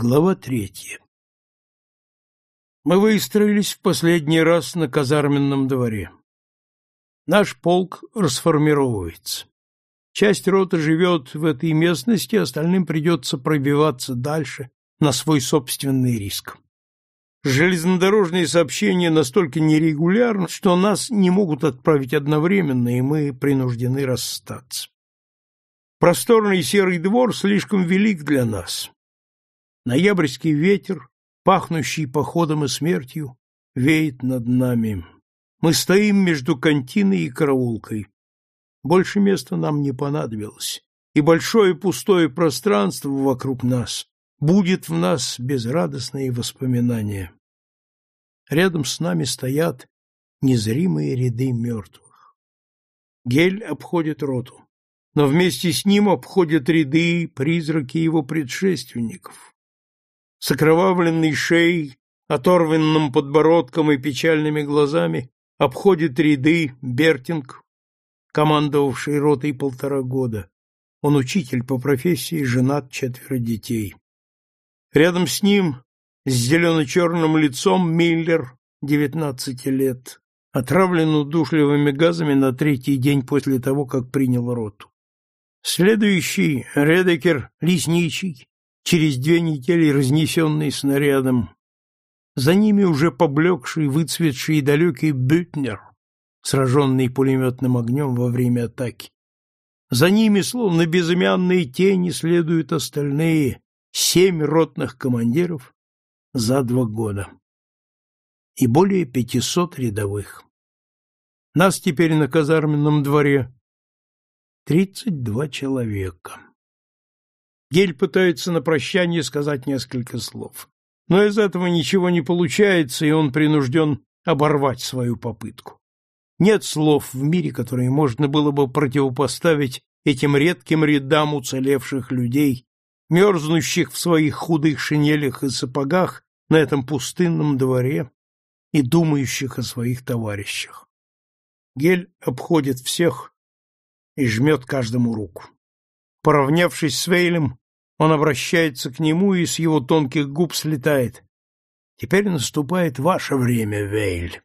Глава третья. Мы выстроились в последний раз на казарменном дворе. Наш полк расформировывается. Часть роты живет в этой местности, остальным придется пробиваться дальше на свой собственный риск. Железнодорожные сообщения настолько нерегулярны, что нас не могут отправить одновременно, и мы принуждены расстаться. Просторный серый двор слишком велик для нас. Ноябрьский ветер, пахнущий походом и смертью, веет над нами. Мы стоим между континой и караулкой. Больше места нам не понадобилось, и большое пустое пространство вокруг нас будет в нас безрадостные воспоминания. Рядом с нами стоят незримые ряды мертвых. Гель обходит роту, но вместе с ним обходят ряды призраки его предшественников с окровавленной шеей, оторванным подбородком и печальными глазами обходит ряды Бертинг, командовавший ротой полтора года. Он учитель по профессии, женат, четверо детей. Рядом с ним, с зелено-черным лицом, Миллер, девятнадцати лет, отравлен удушливыми газами на третий день после того, как принял роту. Следующий — Редекер, лесничий, через две недели разнесенный снарядом. За ними уже поблекший, выцветший и далекий Бютнер, сраженный пулеметным огнем во время атаки. За ними, словно безымянные тени, следуют остальные семь ротных командиров за два года и более пятисот рядовых. Нас теперь на казарменном дворе тридцать два человека. Гель пытается на прощание сказать несколько слов. Но из этого ничего не получается, и он принужден оборвать свою попытку. Нет слов в мире, которые можно было бы противопоставить этим редким рядам уцелевших людей, мерзнущих в своих худых шинелях и сапогах на этом пустынном дворе и думающих о своих товарищах. Гель обходит всех и жмет каждому руку. Поравнявшись с Вейлем, он обращается к нему, и с его тонких губ слетает. «Теперь наступает ваше время, Вейль».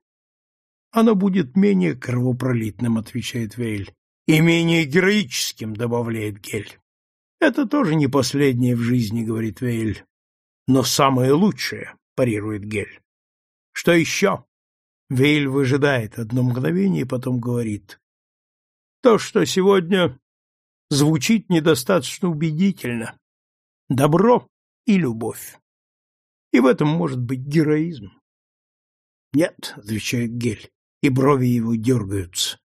«Оно будет менее кровопролитным», — отвечает Вейль. «И менее героическим», — добавляет Гель. «Это тоже не последнее в жизни», — говорит Вейль. «Но самое лучшее», — парирует Гель. «Что еще?» Вейль выжидает одно мгновение и потом говорит. «То, что сегодня звучит недостаточно убедительно. Добро и любовь. И в этом может быть героизм. Нет, отвечает Гель, и брови его дергаются.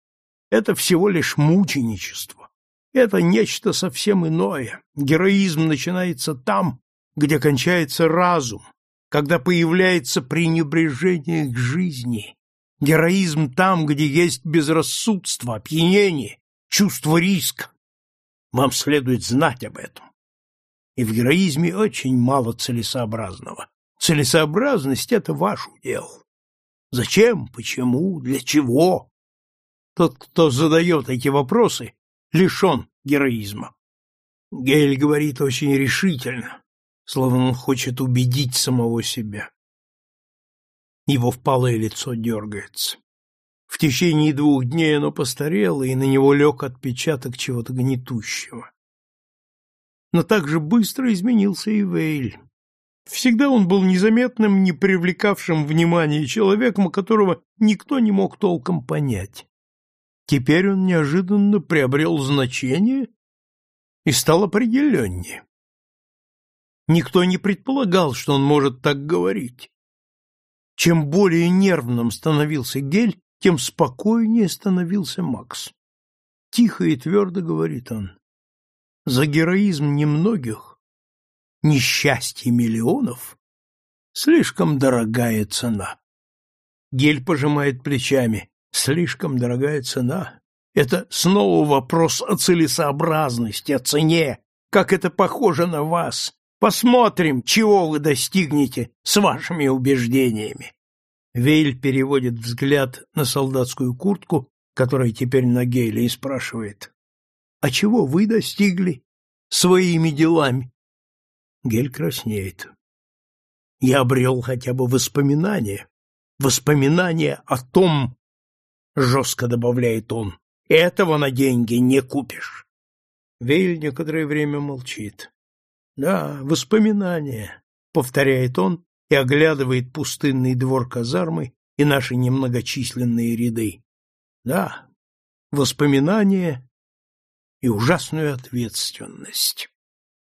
Это всего лишь мученичество. Это нечто совсем иное. Героизм начинается там, где кончается разум, когда появляется пренебрежение к жизни. Героизм там, где есть безрассудство, опьянение, чувство риска. Вам следует знать об этом. И в героизме очень мало целесообразного. Целесообразность — это ваш удел. Зачем, почему, для чего? Тот, кто задает эти вопросы, лишен героизма. Гель говорит очень решительно, словно он хочет убедить самого себя. Его впалое лицо дергается. В течение двух дней оно постарело, и на него лег отпечаток чего-то гнетущего. Но так же быстро изменился и Вейль. Всегда он был незаметным, не привлекавшим внимания человеком, которого никто не мог толком понять. Теперь он неожиданно приобрел значение и стал определеннее. Никто не предполагал, что он может так говорить. Чем более нервным становился Гель, тем спокойнее становился Макс. Тихо и твердо говорит он. За героизм немногих, несчастье миллионов, слишком дорогая цена. Гель пожимает плечами. Слишком дорогая цена. Это снова вопрос о целесообразности, о цене. Как это похоже на вас. Посмотрим, чего вы достигнете с вашими убеждениями. Вейль переводит взгляд на солдатскую куртку, которая теперь на Гейле, и спрашивает. — А чего вы достигли своими делами? Гель краснеет. я обрел хотя бы воспоминания, воспоминания о том, жестко добавляет он, этого на деньги не купишь. Вейль некоторое время молчит. Да, воспоминания, повторяет он и оглядывает пустынный двор казармы и наши немногочисленные ряды. Да, воспоминания и ужасную ответственность.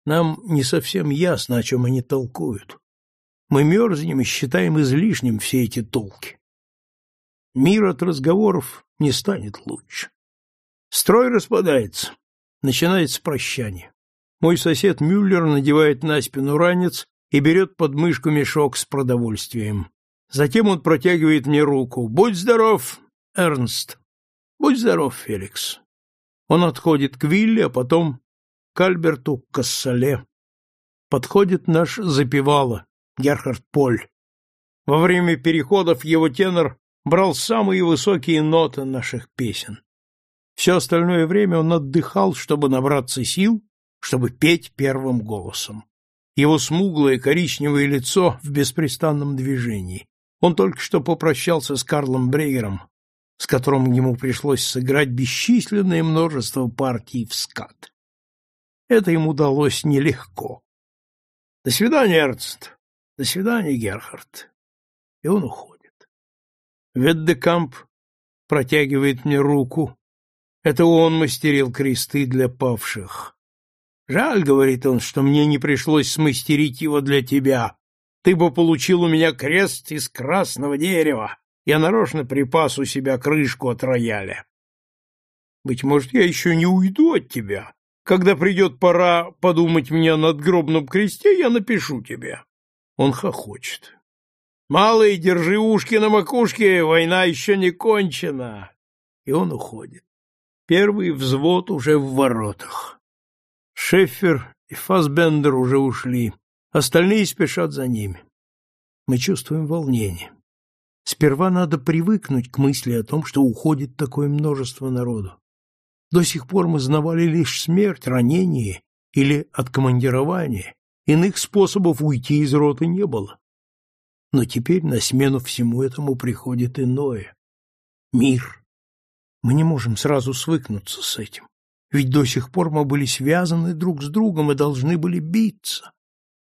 Нам не совсем ясно, о чем они толкуют. Мы мерзнем и считаем излишним все эти толки. Мир от разговоров не станет лучше. Строй распадается. Начинается прощание. Мой сосед Мюллер надевает на спину ранец и берет под мышку мешок с продовольствием. Затем он протягивает мне руку. «Будь здоров, Эрнст!» «Будь здоров, Феликс!» Он отходит к Вилле, а потом к Альберту Кассале. Подходит наш запевала, Герхард Поль. Во время переходов его тенор брал самые высокие ноты наших песен. Все остальное время он отдыхал, чтобы набраться сил, чтобы петь первым голосом. Его смуглое коричневое лицо в беспрестанном движении. Он только что попрощался с Карлом Брейером, с которым ему пришлось сыграть бесчисленное множество партий в скат. Это ему удалось нелегко. До свидания, Эрнст. До свидания, Герхард. И он уходит. Веддекамп протягивает мне руку. Это он мастерил кресты для павших. Жаль, говорит он, что мне не пришлось смастерить его для тебя. Ты бы получил у меня крест из красного дерева. Я нарочно припас у себя крышку от рояля. Быть может, я еще не уйду от тебя, когда придет пора подумать мне о надгробном кресте, я напишу тебе. Он хохочет. Малый, держи ушки на макушке, война еще не кончена. И он уходит. Первый взвод уже в воротах. Шеффер и Фасбендер уже ушли. Остальные спешат за ними. Мы чувствуем волнение. Сперва надо привыкнуть к мысли о том, что уходит такое множество народу. До сих пор мы знавали лишь смерть, ранение или откомандирование. Иных способов уйти из роты не было. Но теперь на смену всему этому приходит иное — мир. Мы не можем сразу свыкнуться с этим, ведь до сих пор мы были связаны друг с другом и должны были биться.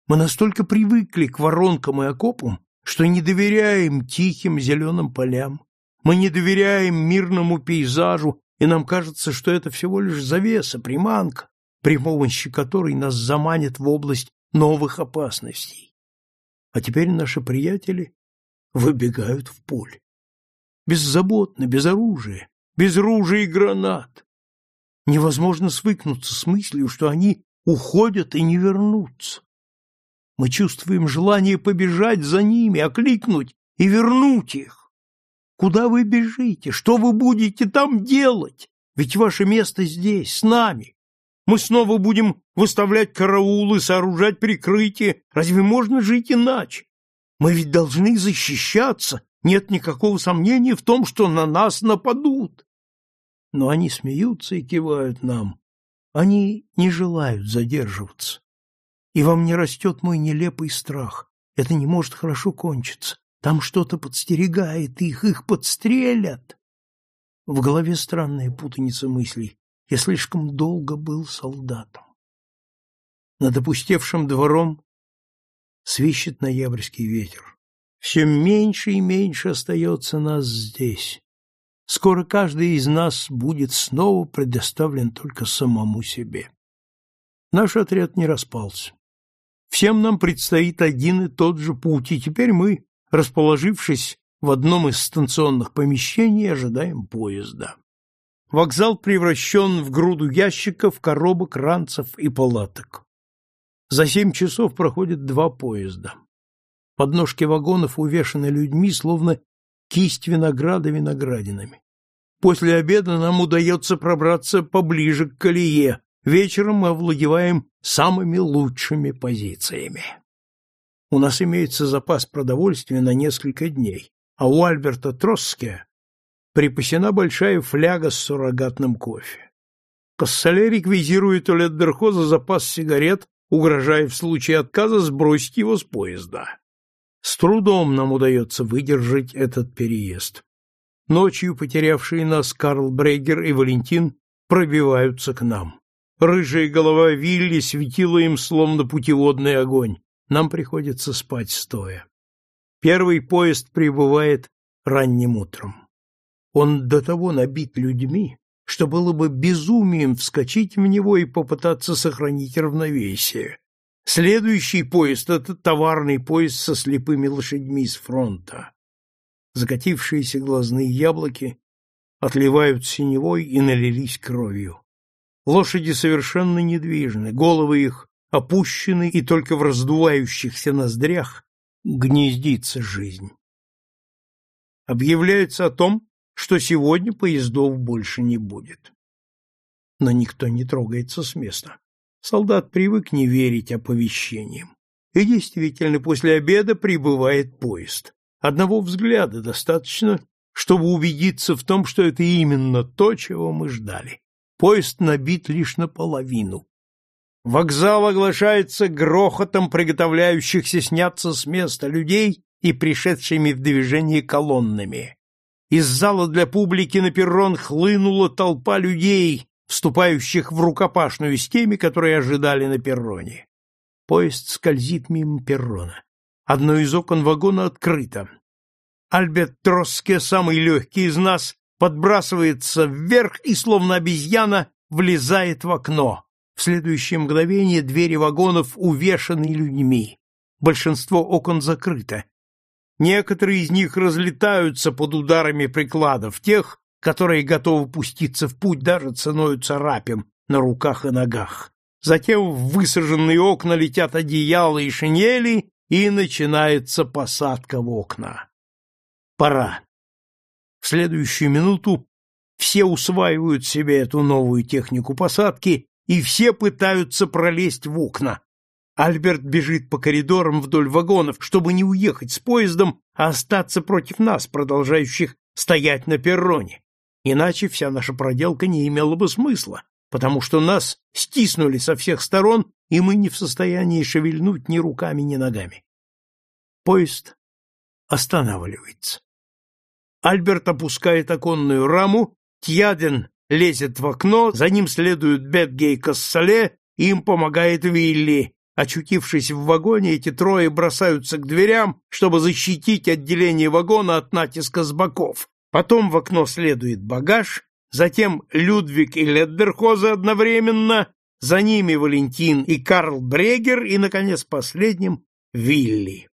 Мы настолько привыкли к воронкам и окопам, что не доверяем тихим зеленым полям, мы не доверяем мирному пейзажу и нам кажется, что это всего лишь завеса, приманка, при помощи которой нас заманят в область новых опасностей. А теперь наши приятели выбегают в поле. Беззаботно, без оружия, без ружей и гранат. Невозможно свыкнуться с мыслью, что они уходят и не вернутся. Мы чувствуем желание побежать за ними, окликнуть и вернуть их. Куда вы бежите? Что вы будете там делать? Ведь ваше место здесь, с нами. Мы снова будем выставлять караулы, сооружать прикрытие. Разве можно жить иначе? Мы ведь должны защищаться. Нет никакого сомнения в том, что на нас нападут. Но они смеются и кивают нам. Они не желают задерживаться. И во мне растет мой нелепый страх. Это не может хорошо кончиться. Там что-то подстерегает их, их подстрелят. В голове странная путаница мыслей. Я слишком долго был солдатом. Над опустевшим двором свищет ноябрьский ветер. Все меньше и меньше остается нас здесь. Скоро каждый из нас будет снова предоставлен только самому себе. Наш отряд не распался. Всем нам предстоит один и тот же путь, и теперь мы расположившись в одном из станционных помещений, ожидаем поезда. Вокзал превращен в груду ящиков, коробок, ранцев и палаток. За семь часов проходят два поезда. Подножки вагонов увешаны людьми, словно кисть винограда виноградинами. После обеда нам удается пробраться поближе к колее. Вечером мы овладеваем самыми лучшими позициями. У нас имеется запас продовольствия на несколько дней, а у Альберта Троске припасена большая фляга с суррогатным кофе. Кассале реквизирует у Леддерхоза запас сигарет, угрожая в случае отказа сбросить его с поезда. С трудом нам удается выдержать этот переезд. Ночью потерявшие нас Карл Брегер и Валентин пробиваются к нам. Рыжая голова Вилли светила им словно путеводный огонь. Нам приходится спать стоя. Первый поезд прибывает ранним утром. Он до того набит людьми, что было бы безумием вскочить в него и попытаться сохранить равновесие. Следующий поезд — это товарный поезд со слепыми лошадьми с фронта. Закатившиеся глазные яблоки отливают синевой и налились кровью. Лошади совершенно недвижны, головы их опущены, и только в раздувающихся ноздрях гнездится жизнь. Объявляется о том, что сегодня поездов больше не будет. Но никто не трогается с места. Солдат привык не верить оповещениям. И действительно, после обеда прибывает поезд. Одного взгляда достаточно, чтобы убедиться в том, что это именно то, чего мы ждали. Поезд набит лишь наполовину. Вокзал оглашается грохотом приготовляющихся сняться с места людей и пришедшими в движение колоннами. Из зала для публики на перрон хлынула толпа людей, вступающих в рукопашную с теми, которые ожидали на перроне. Поезд скользит мимо перрона. Одно из окон вагона открыто. Альберт Троске, самый легкий из нас, подбрасывается вверх и, словно обезьяна, влезает в окно. В следующее мгновение двери вагонов увешаны людьми. Большинство окон закрыто. Некоторые из них разлетаются под ударами прикладов, тех, которые готовы пуститься в путь даже ценою царапин на руках и ногах. Затем в высаженные окна летят одеяла и шинели, и начинается посадка в окна. Пора. В следующую минуту все усваивают себе эту новую технику посадки, и все пытаются пролезть в окна. Альберт бежит по коридорам вдоль вагонов, чтобы не уехать с поездом, а остаться против нас, продолжающих стоять на перроне. Иначе вся наша проделка не имела бы смысла, потому что нас стиснули со всех сторон, и мы не в состоянии шевельнуть ни руками, ни ногами. Поезд останавливается. Альберт опускает оконную раму, Тьяден лезет в окно, за ним следуют Бетге и Кассале, им помогает Вилли. Очутившись в вагоне, эти трое бросаются к дверям, чтобы защитить отделение вагона от натиска с боков. Потом в окно следует багаж, затем Людвиг и Леддерхозе одновременно, за ними Валентин и Карл Брегер и, наконец, последним — Вилли.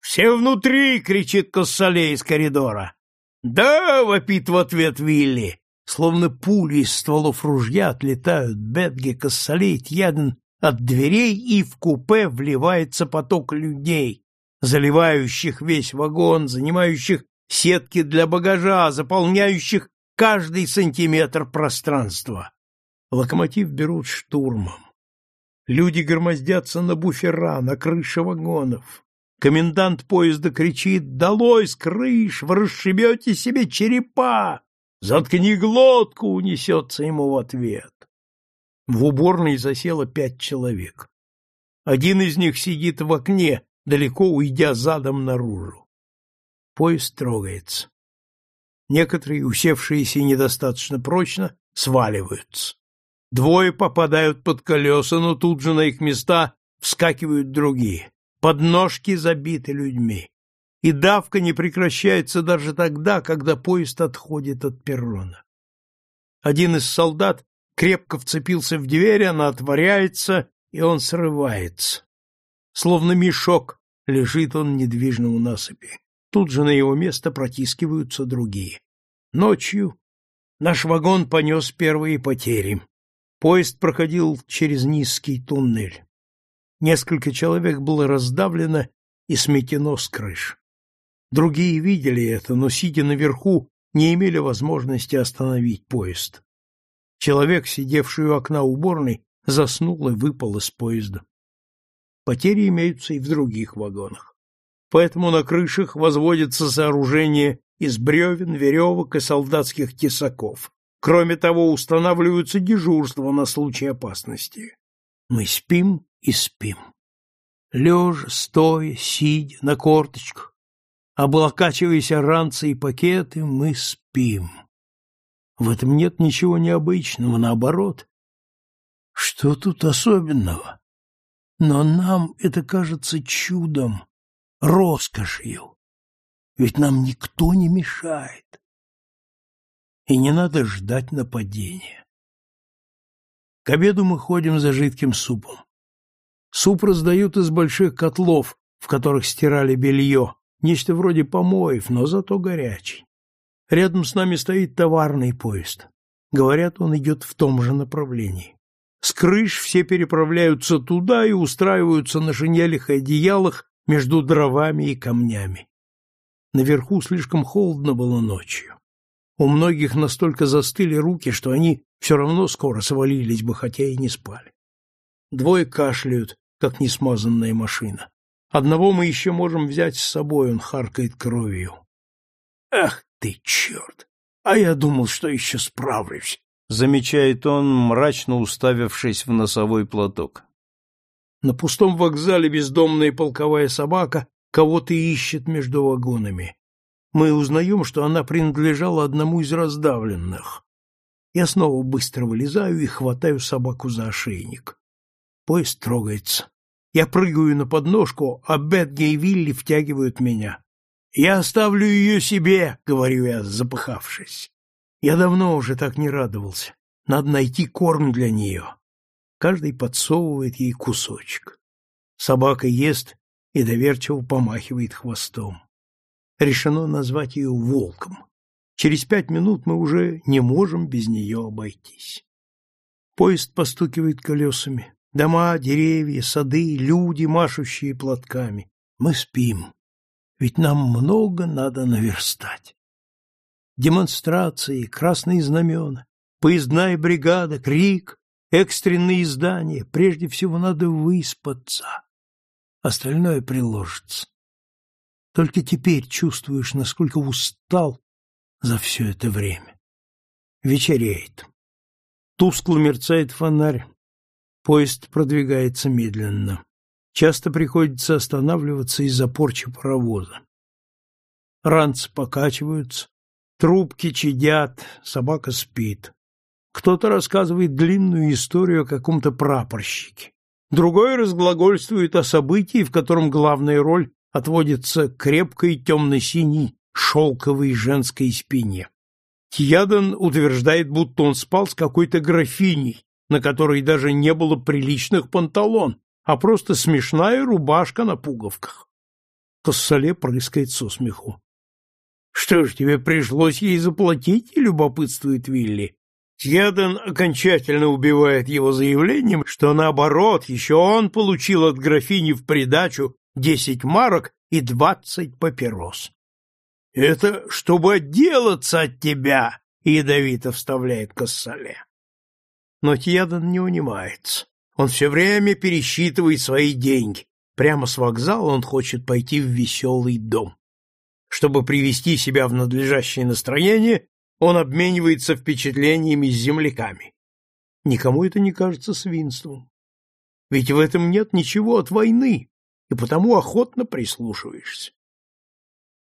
«Все внутри!» — кричит Коссоле из коридора. «Да!» — вопит в ответ Вилли. Словно пули из стволов ружья отлетают Бетге, Коссоле и Тьяден от дверей, и в купе вливается поток людей, заливающих весь вагон, занимающих сетки для багажа, заполняющих каждый сантиметр пространства. Локомотив берут штурмом. Люди громоздятся на буфера, на крыше вагонов. Комендант поезда кричит «Долой с крыш! Вы расшибете себе черепа!» «Заткни глотку!» — унесется ему в ответ. В уборной засело пять человек. Один из них сидит в окне, далеко уйдя задом наружу. Поезд трогается. Некоторые, усевшиеся недостаточно прочно, сваливаются. Двое попадают под колеса, но тут же на их места вскакивают другие. Подножки забиты людьми. И давка не прекращается даже тогда, когда поезд отходит от перрона. Один из солдат крепко вцепился в дверь, она отворяется, и он срывается. Словно мешок лежит он недвижно у насыпи. Тут же на его место протискиваются другие. Ночью наш вагон понес первые потери. Поезд проходил через низкий туннель. Несколько человек было раздавлено и сметено с крыш. Другие видели это, но, сидя наверху, не имели возможности остановить поезд. Человек, сидевший у окна уборной, заснул и выпал из поезда. Потери имеются и в других вагонах поэтому на крышах возводятся сооружения из бревен, веревок и солдатских тесаков. Кроме того, устанавливаются дежурства на случай опасности. Мы спим и спим. Лежа, стоя, сидя, на корточках, облокачиваясь ранцы и пакеты, мы спим. В этом нет ничего необычного, наоборот. Что тут особенного? Но нам это кажется чудом, роскошью. Ведь нам никто не мешает. И не надо ждать нападения. К обеду мы ходим за жидким супом. Суп раздают из больших котлов, в которых стирали белье, нечто вроде помоев, но зато горячий. Рядом с нами стоит товарный поезд. Говорят, он идет в том же направлении. С крыш все переправляются туда и устраиваются на шинелях и одеялах между дровами и камнями. Наверху слишком холодно было ночью. У многих настолько застыли руки, что они все равно скоро свалились бы, хотя и не спали. Двое кашляют, как несмазанная машина. Одного мы еще можем взять с собой, он харкает кровью. Ах ты, черт! А я думал, что еще справлюсь, — замечает он, мрачно уставившись в носовой платок. На пустом вокзале бездомная полковая собака кого-то ищет между вагонами. Мы узнаем, что она принадлежала одному из раздавленных. Я снова быстро вылезаю и хватаю собаку за ошейник. Поезд трогается. Я прыгаю на подножку, а Бетги и Вилли втягивают меня. «Я оставлю ее себе», — говорю я, запыхавшись. Я давно уже так не радовался. Надо найти корм для нее. Каждый подсовывает ей кусочек. Собака ест и доверчиво помахивает хвостом. Решено назвать ее волком. Через пять минут мы уже не можем без нее обойтись. Поезд постукивает колесами. Дома, деревья, сады, люди, машущие платками. Мы спим, ведь нам много надо наверстать. Демонстрации, красные знамена, поездная бригада, крик, экстренные издания. Прежде всего надо выспаться. Остальное приложится. Только теперь чувствуешь, насколько устал за все это время. Вечереет. Тускло мерцает фонарь. Поезд продвигается медленно. Часто приходится останавливаться из-за порчи паровоза. Ранцы покачиваются, трубки чадят, собака спит. Кто-то рассказывает длинную историю о каком-то прапорщике. Другой разглагольствует о событии, в котором главная роль отводится крепкой темно-синей шелковой женской спине. Тьядан утверждает, будто он спал с какой-то графиней, на которой даже не было приличных панталон, а просто смешная рубашка на пуговках. Кассале прыскает со смеху. — Что ж, тебе пришлось ей заплатить? — любопытствует Вилли. Тьеден окончательно убивает его заявлением, что наоборот, еще он получил от графини в придачу десять марок и двадцать папирос. — Это чтобы отделаться от тебя, — ядовито вставляет Кассале. Но Тьядан не унимается. Он все время пересчитывает свои деньги. Прямо с вокзала он хочет пойти в веселый дом. Чтобы привести себя в надлежащее настроение, он обменивается впечатлениями с земляками. Никому это не кажется свинством. Ведь в этом нет ничего от войны, и потому охотно прислушиваешься.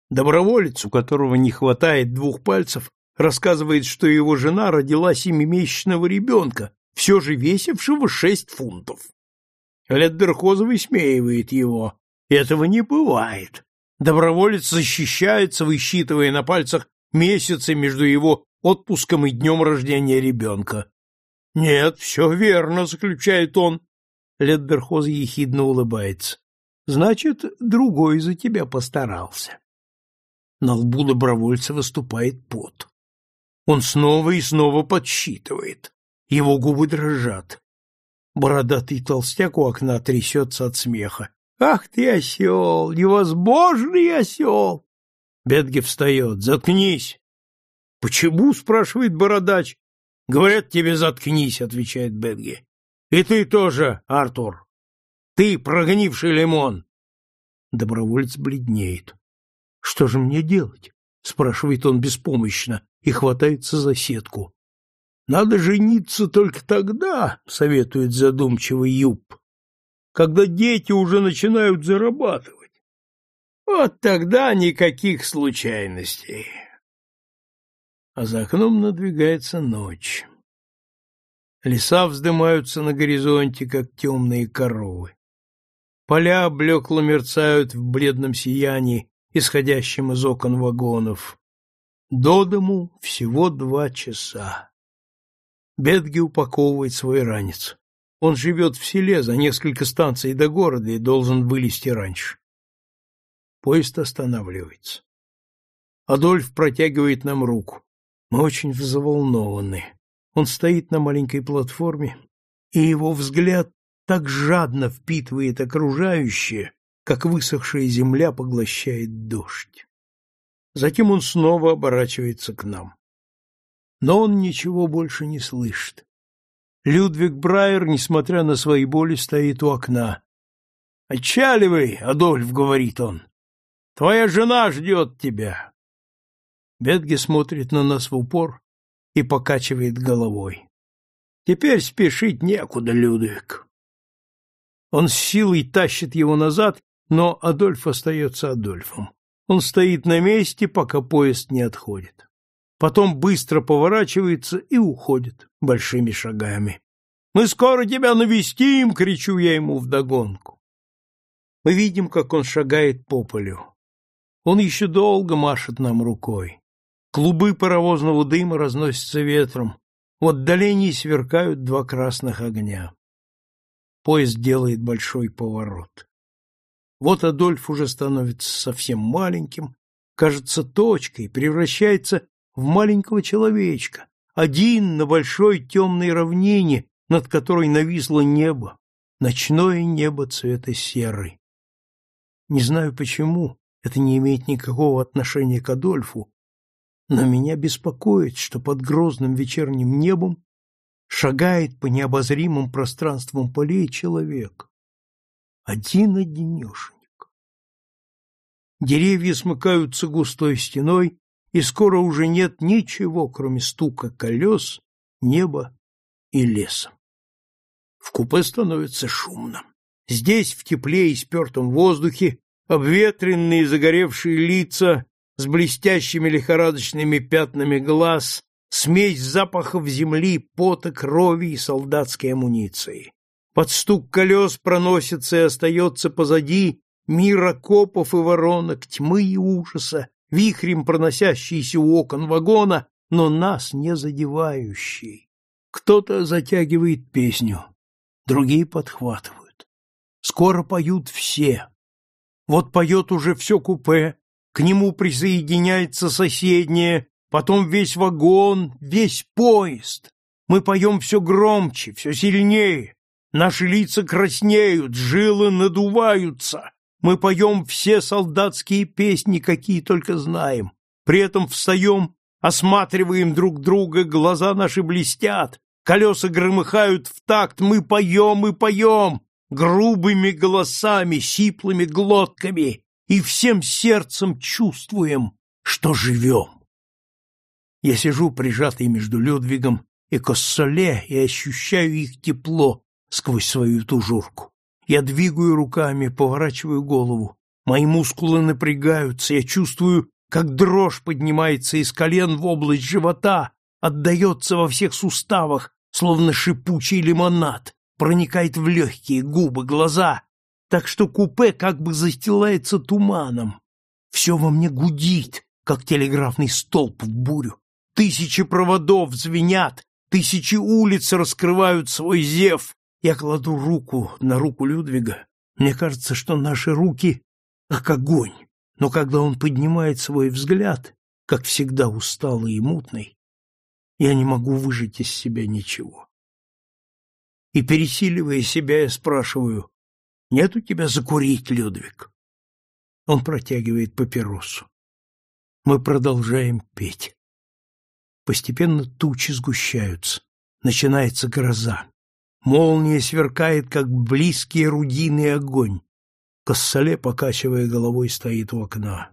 Доброволец, у которого не хватает двух пальцев, рассказывает, что его жена родила семимесячного ребенка, все же весившего шесть фунтов. Леддерхоз высмеивает его. Этого не бывает. Доброволец защищается, высчитывая на пальцах месяцы между его отпуском и днем рождения ребенка. — Нет, все верно, — заключает он. Леддерхоз ехидно улыбается. — Значит, другой за тебя постарался. На лбу добровольца выступает пот. Он снова и снова подсчитывает. Его губы дрожат. Бородатый толстяк у окна трясется от смеха. «Ах ты, осел! Невозможный осел!» Бетги встает. «Заткнись!» «Почему?» — спрашивает бородач. «Говорят тебе, заткнись!» — отвечает Бетги. «И ты тоже, Артур! Ты прогнивший лимон!» Доброволец бледнеет. «Что же мне делать?» — спрашивает он беспомощно и хватается за сетку. Надо жениться только тогда, советует задумчивый Юб, когда дети уже начинают зарабатывать. Вот тогда никаких случайностей. А за окном надвигается ночь. Леса вздымаются на горизонте, как темные коровы. Поля блекло мерцают в бледном сиянии, исходящем из окон вагонов. До дому всего два часа. Бедги упаковывает свой ранец. Он живет в селе за несколько станций до города и должен вылезти раньше. Поезд останавливается. Адольф протягивает нам руку. Мы очень взволнованы. Он стоит на маленькой платформе, и его взгляд так жадно впитывает окружающее, как высохшая земля поглощает дождь. Затем он снова оборачивается к нам. Но он ничего больше не слышит. Людвиг Брайер, несмотря на свои боли, стоит у окна. «Отчаливай, Адольф», — говорит он. «Твоя жена ждет тебя». Бетге смотрит на нас в упор и покачивает головой. «Теперь спешить некуда, Людвиг». Он с силой тащит его назад, но Адольф остается Адольфом. Он стоит на месте, пока поезд не отходит. Потом быстро поворачивается и уходит большими шагами. «Мы скоро тебя навестим!» — кричу я ему вдогонку. Мы видим, как он шагает по полю. Он еще долго машет нам рукой. Клубы паровозного дыма разносятся ветром. В отдалении сверкают два красных огня. Поезд делает большой поворот. Вот Адольф уже становится совсем маленьким, кажется точкой, превращается в маленького человечка, один на большой темной равнине, над которой нависло небо, ночное небо цвета серы. Не знаю почему, это не имеет никакого отношения к Адольфу, но меня беспокоит, что под грозным вечерним небом шагает по необозримым пространствам полей человек. Один-одинешенек. Деревья смыкаются густой стеной, и скоро уже нет ничего, кроме стука колес, неба и леса. В купе становится шумно. Здесь, в тепле и спертом воздухе, обветренные загоревшие лица с блестящими лихорадочными пятнами глаз, смесь запахов земли, пота, крови и солдатской амуниции. Под стук колес проносится и остается позади мир окопов и воронок, тьмы и ужаса, вихрем проносящийся у окон вагона, но нас не задевающий. Кто-то затягивает песню, другие подхватывают. Скоро поют все. Вот поет уже все купе, к нему присоединяется соседнее, потом весь вагон, весь поезд. Мы поем все громче, все сильнее. Наши лица краснеют, жилы надуваются. Мы поем все солдатские песни, какие только знаем. При этом встаем, осматриваем друг друга, глаза наши блестят, колеса громыхают в такт, мы поем и поем, грубыми голосами, сиплыми глотками, и всем сердцем чувствуем, что живем. Я сижу прижатый между Людвигом и Коссоле и ощущаю их тепло сквозь свою тужурку. Я двигаю руками, поворачиваю голову. Мои мускулы напрягаются, я чувствую, как дрожь поднимается из колен в область живота, отдается во всех суставах, словно шипучий лимонад, проникает в легкие губы, глаза, так что купе как бы застилается туманом. Все во мне гудит, как телеграфный столб в бурю. Тысячи проводов звенят, тысячи улиц раскрывают свой зев, я кладу руку на руку Людвига. Мне кажется, что наши руки как огонь, но когда он поднимает свой взгляд, как всегда усталый и мутный, я не могу выжить из себя ничего. И, пересиливая себя, я спрашиваю, нет у тебя закурить, Людвиг? Он протягивает папиросу. Мы продолжаем петь. Постепенно тучи сгущаются. Начинается гроза. Молния сверкает, как близкий рудийный огонь. Кассале, покачивая головой, стоит у окна.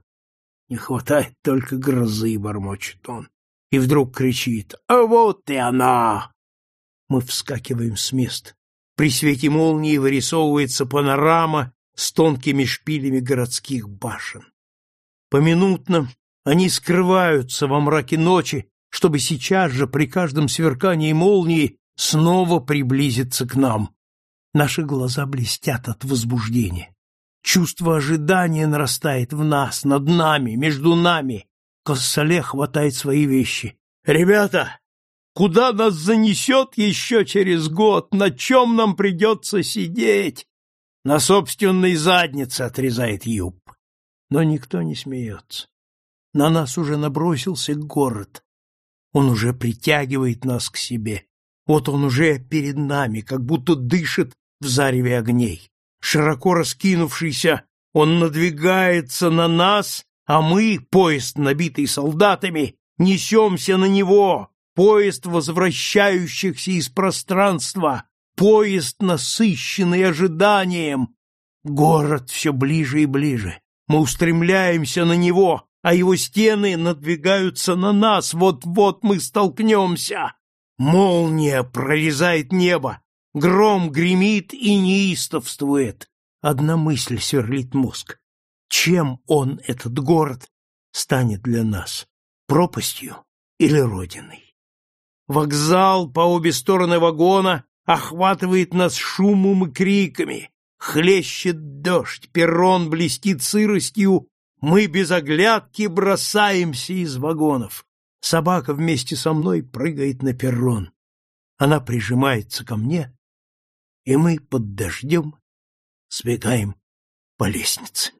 Не хватает только грозы, бормочет он. И вдруг кричит «А вот и она!» Мы вскакиваем с мест. При свете молнии вырисовывается панорама с тонкими шпилями городских башен. Поминутно они скрываются во мраке ночи, чтобы сейчас же при каждом сверкании молнии снова приблизиться к нам. Наши глаза блестят от возбуждения. Чувство ожидания нарастает в нас, над нами, между нами. Коссале хватает свои вещи. «Ребята, куда нас занесет еще через год? На чем нам придется сидеть?» «На собственной заднице», — отрезает Юб. Но никто не смеется. На нас уже набросился город. Он уже притягивает нас к себе. Вот он уже перед нами, как будто дышит в зареве огней. Широко раскинувшийся, он надвигается на нас, а мы, поезд, набитый солдатами, несемся на него, поезд возвращающихся из пространства, поезд, насыщенный ожиданием. Город все ближе и ближе. Мы устремляемся на него, а его стены надвигаются на нас. Вот-вот мы столкнемся. Молния прорезает небо, гром гремит и неистовствует. Одна мысль сверлит мозг. Чем он, этот город, станет для нас? Пропастью или родиной? Вокзал по обе стороны вагона охватывает нас шумом и криками. Хлещет дождь, перрон блестит сыростью, мы без оглядки бросаемся из вагонов. Собака вместе со мной прыгает на перрон. Она прижимается ко мне, и мы под дождем сбегаем по лестнице.